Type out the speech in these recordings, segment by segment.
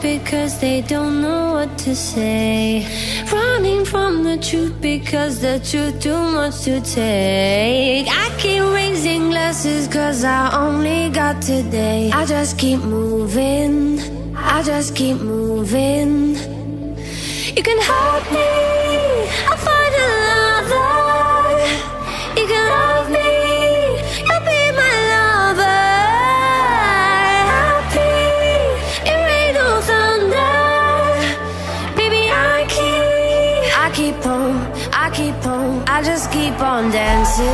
because they don't know what to say. Running from the truth because the truth too much to take. I keep raising glasses cause I only got today. I just keep moving, I just keep moving. You can help me, I keep on, I just keep on dancing.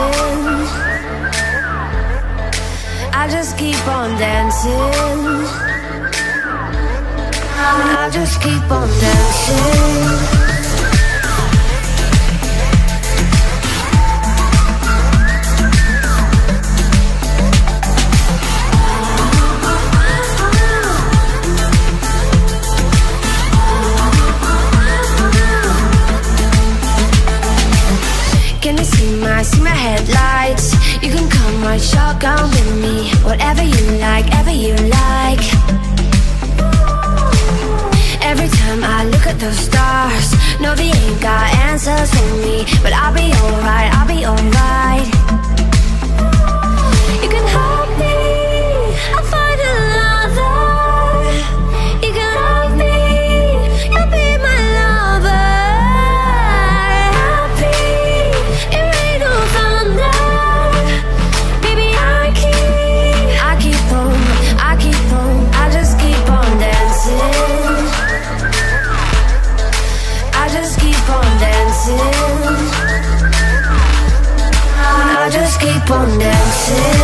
I just keep on dancing. I just keep on dancing. See my, headlights? You can come right shotgun with me. Whatever you like, ever you like. Every time I look at those stars No, they ain't got answers for me. But I'll be alright, I'll be alright keep on dancing.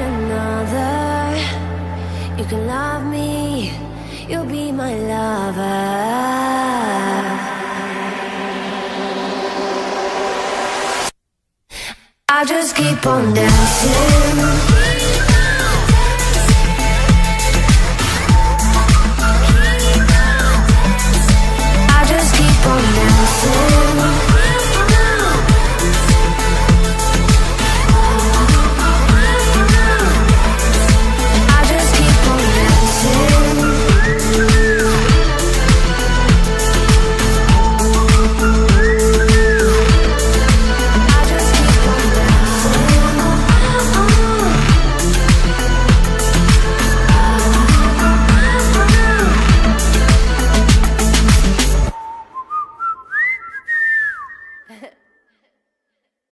Another. You can love me, you'll be my lover. I just keep on dancing.